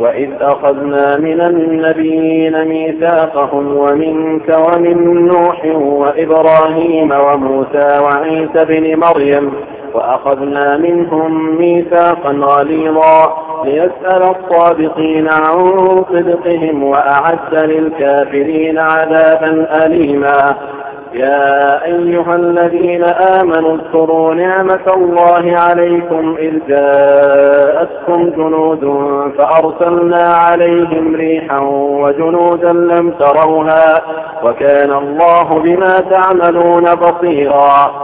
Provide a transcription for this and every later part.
وإذ أخذنا من النبيين ميثاقهم ومنك ومن نوح وإبراهيم وموسى وعيسى بن مريم وأخذنا منهم ميثاقا غليظا ليسأل الصادقين عن صدقهم وأعد للكافرين عذابا أليما يا أيها الذين آمنوا اذكروا نعمة الله عليكم إذ جاءتكم جنود فأرسلنا عليهم ريحا وجنودا لم تروها وكان الله بما تعملون بصيرا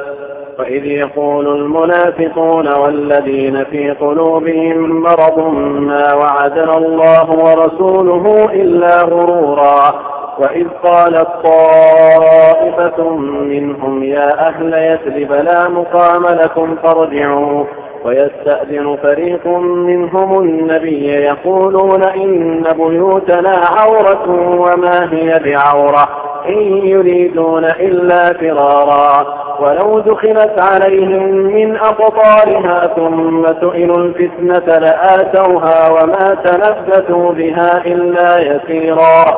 وإذ يقول المنافقون والذين في قلوبهم مرض ما وعدنا الله ورسوله إلا غرورا وإذ قالت طائفة منهم يا أهل يثرب لا مقام لكم فارجعوا ويستأذن فريق منهم النبي يقولون إن بيوتنا عورة وما هي بعورة إن يريدون إلا فرارا ولو دخلت عليهم من أقطارها ثم سئلوا الفتنة لآتوها وما تلبثوا بها إلا يسيرا.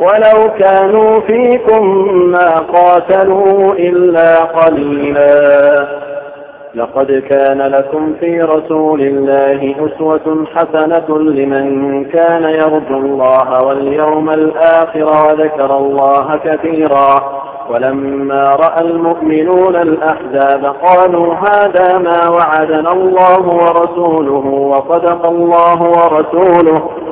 ولو كانوا فيكم ما قاتلوا إلا قليلا. لقد كان لكم في رسول الله أسوة حسنة لمن كان يرجو الله واليوم الآخر وذكر الله كثيرا. ولما رأى المؤمنون الأحزاب قالوا هذا ما وعدنا الله ورسوله وصدق الله ورسوله.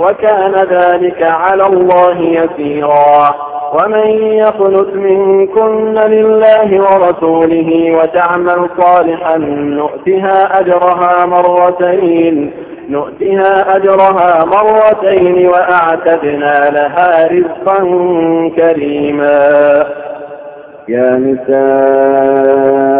وكان ذلك على الله يسيرا. ومن يقنت منكن لله ورسوله وتعمل صالحا نؤتها أجرها مرتين نؤتها أجرها مرتين وأعتدنا لها رزقا كريما. يا نساء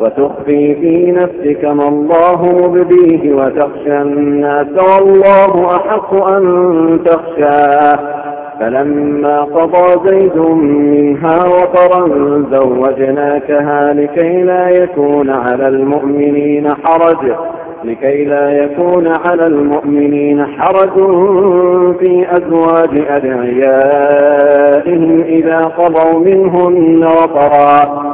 وتخفي في نفسك ما الله مبديه وتخشى الناس والله أحق أن تخشاه. فلما قضى زيد منها وطرا زوجناكها لكي لا يكون على المؤمنين حرج. لكي لا يكون على المؤمنين حرج في أزواج أدعيائهم إذا قضوا منهن وطرا.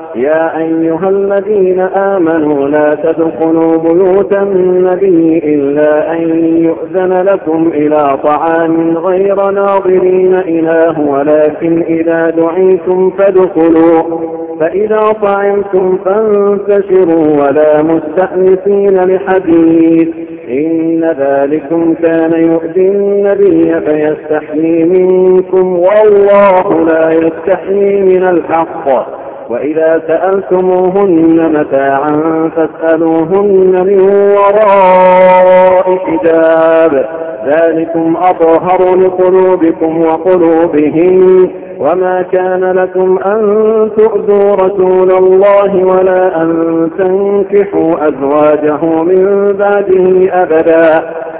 يا أيها الذين آمنوا لا تدخلوا بيوت النبي إلا أن يؤذن لكم إلى طعام غير ناظرين إله ولكن إذا دعيتم فادخلوا فإذا طعمتم فانتشروا ولا مستأنسين لحديث. إن ذلكم كان يؤذي النبي فيستحيي منكم والله لا يستحيي من الحق. وإذا سألتموهن متاعا فاسألوهن من وراء حجاب. ذلكم أطهر لقلوبكم وقلوبهم وما كان لكم أن تؤذوا رسول الله ولا أن تنكحوا أزواجه من بعده أبدا.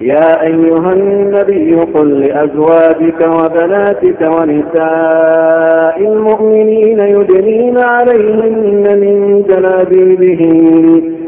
يا أيها النبي قل لأزواجك وبناتك ونساء المؤمنين يدنين عليهن من جلابيبهن